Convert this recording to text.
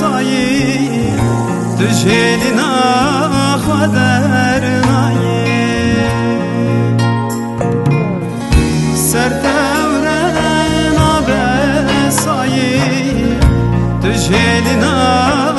سایه تجهیل نخوا در نایه سر دوره نابه سایه تجهیل نخوا